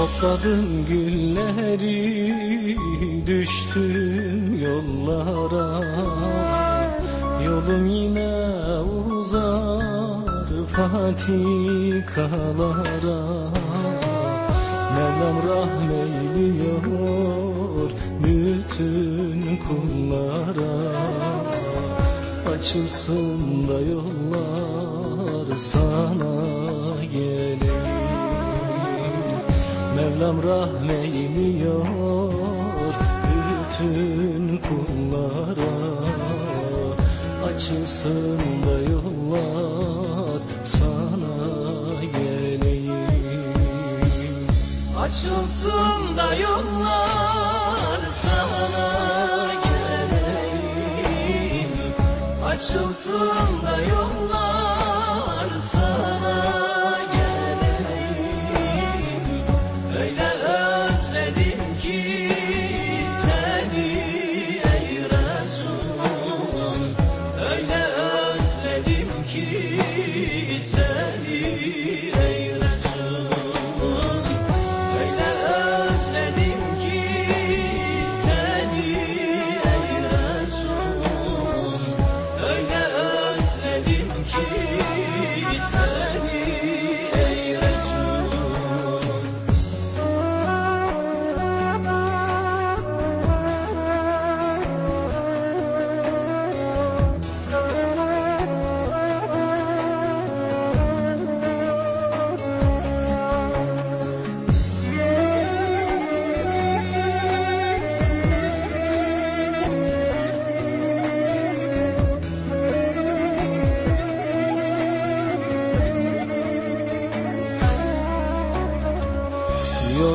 Topladım gülleri düştüm yollara. Yolum yine uzar patikalara Mevlam rahmeyliyor bütün kullara. Açılsın da yollar sana geleyim Mevlam rahmeyliyor bütün kullara. Açılsın da yollar sana geleyim. Açılsın da yollar sana geleyim. Açılsın da yollar Öyle özledim ki seni ey Öyle özledim ki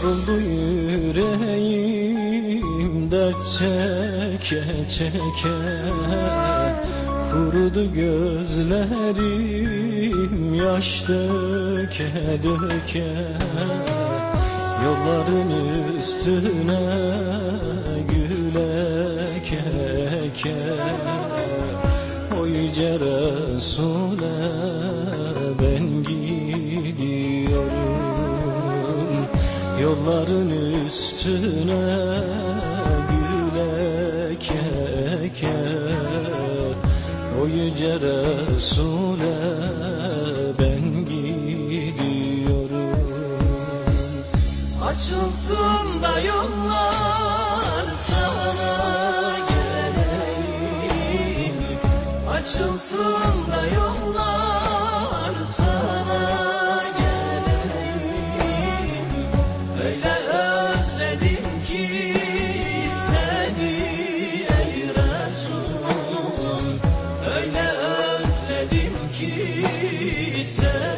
Yoruldu yüreğim dert çeke çeke. Kurudu gözlerim yaş döke döke. Yolların üstüne gül eke eke O yüce Resul'e Yolların üstüne gül eke O yüce Resul'e ben gidiyorum. Açılsın da yollar sana geleyim. Açılsın da yollar sana Özledim ki seni